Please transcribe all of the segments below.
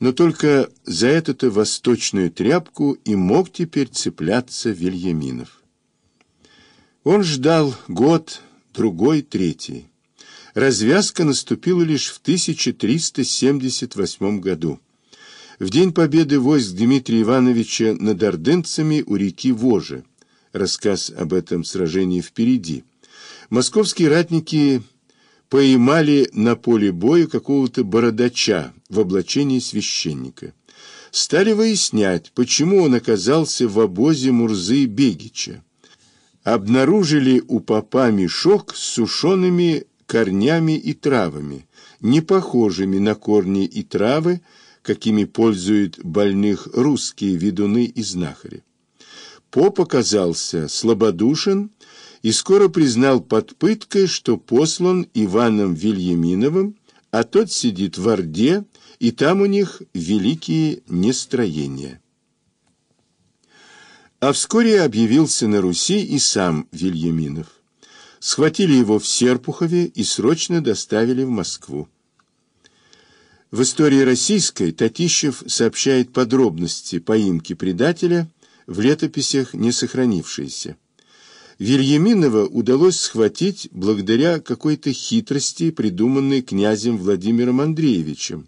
Но только за эту-то восточную тряпку и мог теперь цепляться Вильяминов. Он ждал год, другой, третий. Развязка наступила лишь в 1378 году. В день победы войск Дмитрия Ивановича над ордынцами у реки Вожи. Рассказ об этом сражении впереди. Московские ратники поймали на поле боя какого-то бородача в облачении священника. Стали выяснять, почему он оказался в обозе Мурзы Бегича. Обнаружили у попа мешок с сушеными корнями и травами, не похожими на корни и травы, какими пользуют больных русские ведуны и знахари. Поп оказался слабодушен и скоро признал под пыткой, что послан Иваном Вильяминовым, а тот сидит в Орде, и там у них великие нестроения. А вскоре объявился на Руси и сам Вильяминов. Схватили его в Серпухове и срочно доставили в Москву. В истории российской Татищев сообщает подробности поимки предателя в летописях не сохранившиеся. Вильяминова удалось схватить благодаря какой-то хитрости, придуманной князем Владимиром Андреевичем,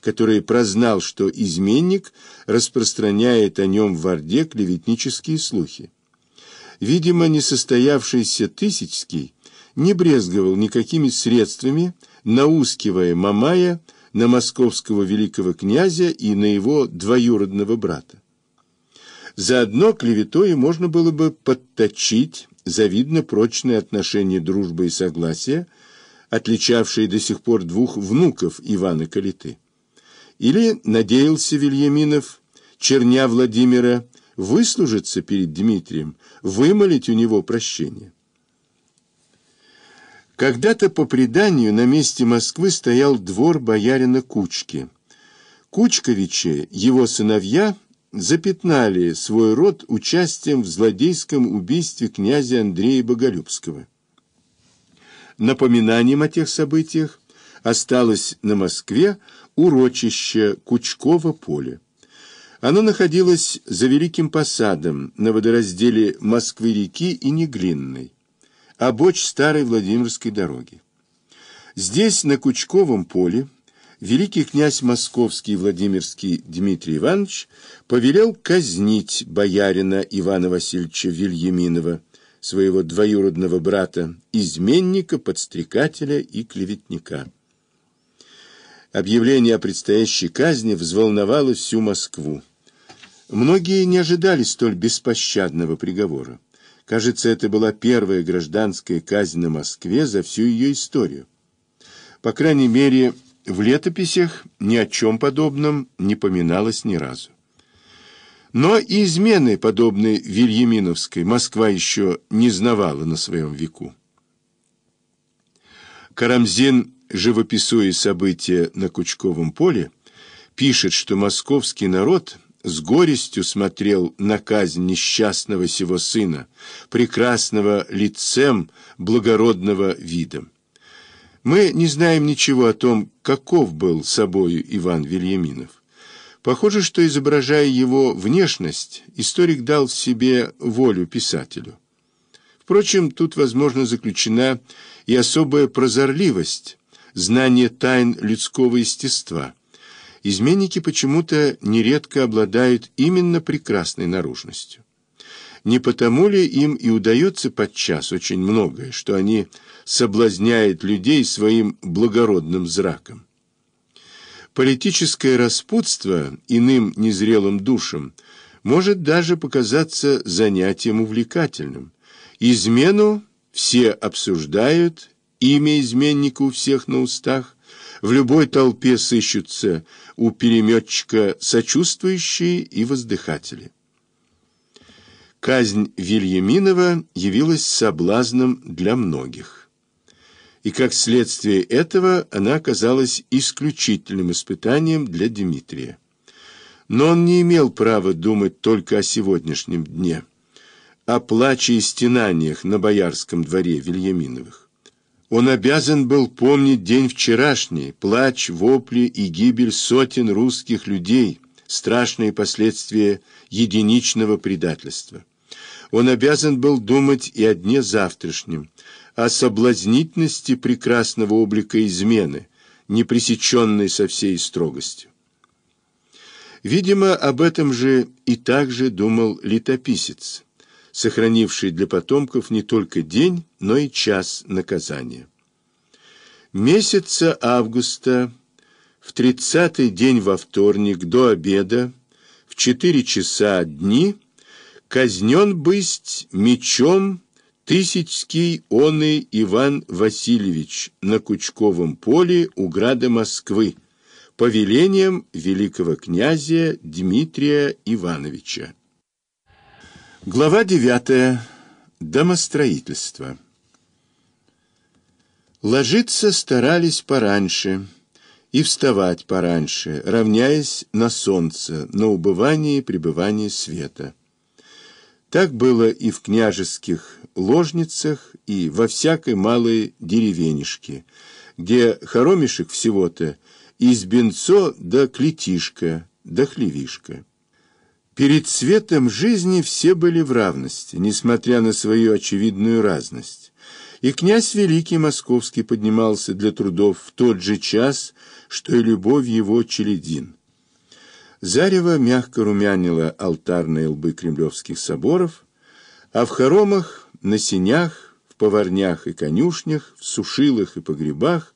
который прознал, что изменник распространяет о нем в Орде клеветнические слухи. Видимо, несостоявшийся Тысячский не брезговал никакими средствами, наускивая Мамая на московского великого князя и на его двоюродного брата. Заодно клеветой можно было бы подточить завидно прочные отношения дружбы и согласия, отличавшие до сих пор двух внуков Ивана Калиты. Или надеялся Вильяминов, черня Владимира, выслужиться перед Дмитрием, вымолить у него прощение. Когда-то по преданию на месте Москвы стоял двор боярина Кучки. Кучковичи, его сыновья – запятнали свой род участием в злодейском убийстве князя Андрея Боголюбского. Напоминанием о тех событиях осталось на Москве урочище Кучково поле. Оно находилось за Великим Посадом на водоразделе Москвы-реки и Неглинной, обочь старой Владимирской дороги. Здесь, на Кучковом поле, великий князь московский Владимирский Дмитрий Иванович повелел казнить боярина Ивана Васильевича Вильяминова, своего двоюродного брата, изменника, подстрекателя и клеветника. Объявление о предстоящей казни взволновало всю Москву. Многие не ожидали столь беспощадного приговора. Кажется, это была первая гражданская казнь на Москве за всю ее историю. По крайней мере, в летописях ни о чем подобном не поминалось ни разу. Но и измены, подобной Вильяминовской, Москва еще не знавала на своем веку. Карамзин, живописуя события на Кучковом поле, пишет, что московский народ с горестью смотрел на казнь несчастного сего сына, прекрасного лицем, благородного видом. Мы не знаем ничего о том, каков был собою Иван Вильяминов. Похоже, что, изображая его внешность, историк дал себе волю писателю. Впрочем, тут, возможно, заключена и особая прозорливость, знание тайн людского естества. Изменники почему-то нередко обладают именно прекрасной наружностью. Не потому ли им и удается подчас очень многое, что они соблазняют людей своим благородным зраком? Политическое распутство иным незрелым душам может даже показаться занятием увлекательным. Измену все обсуждают, имя изменника у всех на устах, в любой толпе сыщутся у переметчика сочувствующие и воздыхатели. Казнь Вильяминова явилась соблазном для многих. И как следствие этого она оказалась исключительным испытанием для Дмитрия. Но он не имел права думать только о сегодняшнем дне, о плаче и стенаниях на боярском дворе Вильяминовых. Он обязан был помнить день вчерашний, плач, вопли и гибель сотен русских людей, страшные последствия единичного предательства. Он обязан был думать и о дне завтрашнем, о соблазнительности прекрасного облика измены, не пресеченной со всей строгостью. Видимо, об этом же и также думал летописец, сохранивший для потомков не только день, но и час наказания. Месяца августа, в тридцатый день во вторник до обеда, в четыре часа дни, казнен бысть мечом Тысячский оный Иван Васильевич на Кучковом поле у града Москвы по велениям великого князя Дмитрия Ивановича. Глава 9. Домостроительство. Ложиться старались пораньше и вставать пораньше, равняясь на солнце, на убывание и пребывание света. Так было и в княжеских ложницах, и во всякой малой деревенишке, где хоромишек всего-то из бенцо до клетишка, до хлевишка. Перед светом жизни все были в равности, несмотря на свою очевидную разность. И князь Великий Московский поднимался для трудов в тот же час, что и любовь его челядин. Зарево мягко румянило алтарные лбы кремлевских соборов, а в хоромах, на сенях, в поварнях и конюшнях, в сушилах и погребах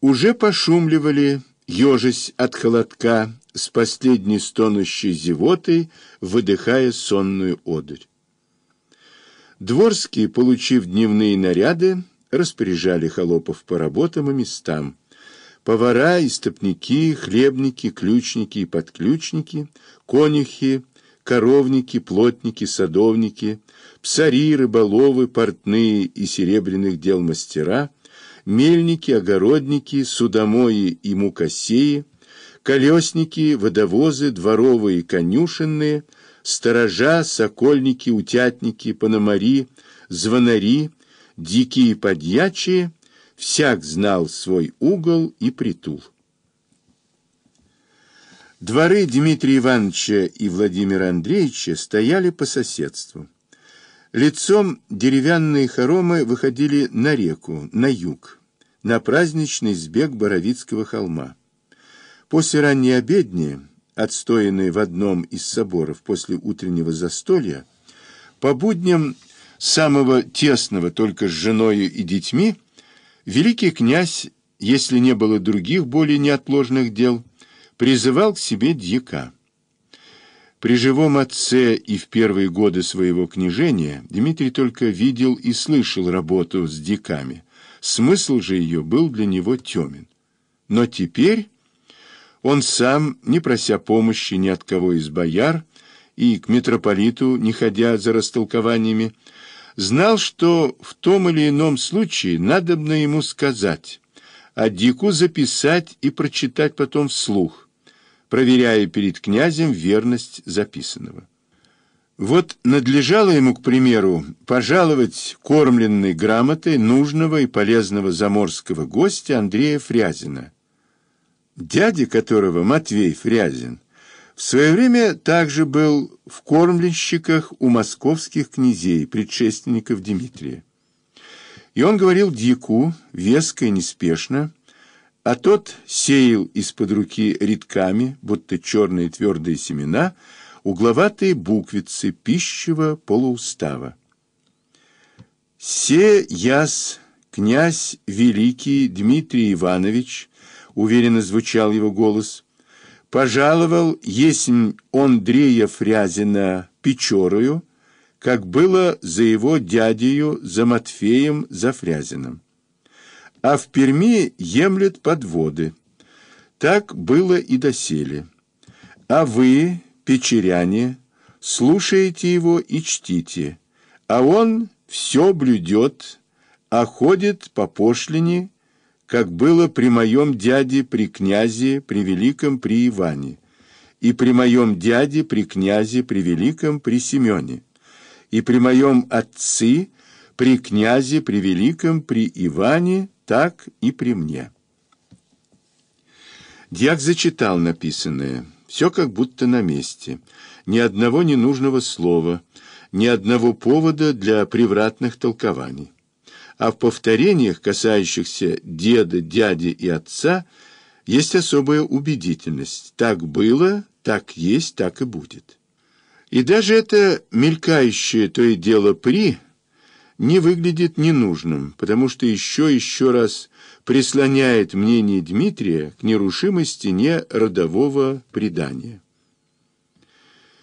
уже пошумливали, ежась от холодка, с последней стонущей зевотой, выдыхая сонную одырь. Дворские, получив дневные наряды, распоряжали холопов по работам и местам, Повара, истопники, хлебники, ключники и подключники, конюхи, коровники, плотники, садовники, псари, рыболовы, портные и серебряных дел мастера, мельники, огородники, судомои и мукосеи, колесники, водовозы, дворовые конюшенные, сторожа, сокольники, утятники, пономари, звонари, дикие подьячие — всяк знал свой угол и притул. Дворы Дмитрия Ивановича и Владимира Андреевича стояли по соседству. Лицом деревянные хоромы выходили на реку, на юг, на праздничный сбег Боровицкого холма. После ранней обедни, отстоянной в одном из соборов после утреннего застолья, по будням самого тесного только с женою и детьми, Великий князь, если не было других более неотложных дел, призывал к себе дьяка. При живом отце и в первые годы своего княжения Дмитрий только видел и слышал работу с диками. Смысл же ее был для него темен. Но теперь он сам, не прося помощи ни от кого из бояр, и к митрополиту, не ходя за растолкованиями, знал, что в том или ином случае надобно ему сказать, а Дику записать и прочитать потом вслух, проверяя перед князем верность записанного. Вот надлежало ему, к примеру, пожаловать кормленной грамотой нужного и полезного заморского гостя Андрея Фрязина, дядя которого Матвей Фрязин в свое время также был в кормленщиках у московских князей, предшественников Дмитрия. И он говорил дьяку, веско и неспешно, а тот сеял из-под руки редками, будто черные твердые семена, угловатые буквицы пищевого полуустава. «Се яс, князь великий Дмитрий Иванович», — уверенно звучал его голос, — пожаловал, есмь Андрея Фрязина Печорою, как было за его дядею, за Матфеем, за Фрязиным. А в Перми емлет подводы. Так было и доселе. А вы, печеряне, слушаете его и чтите, а он все блюдет, а ходит по пошлине, как было при моем дяде, при князе, при великом, при Иване, и при моем дяде, при князе, при великом, при Семене, и при моем отце, при князе, при великом, при Иване, так и при мне. Дьяк зачитал написанное, все как будто на месте, ни одного ненужного слова, ни одного повода для превратных толкований. А в повторениях, касающихся деда, дяди и отца, есть особая убедительность. Так было, так есть, так и будет. И даже это мелькающее то и дело «при» не выглядит ненужным, потому что еще еще раз прислоняет мнение Дмитрия к нерушимой стене родового предания.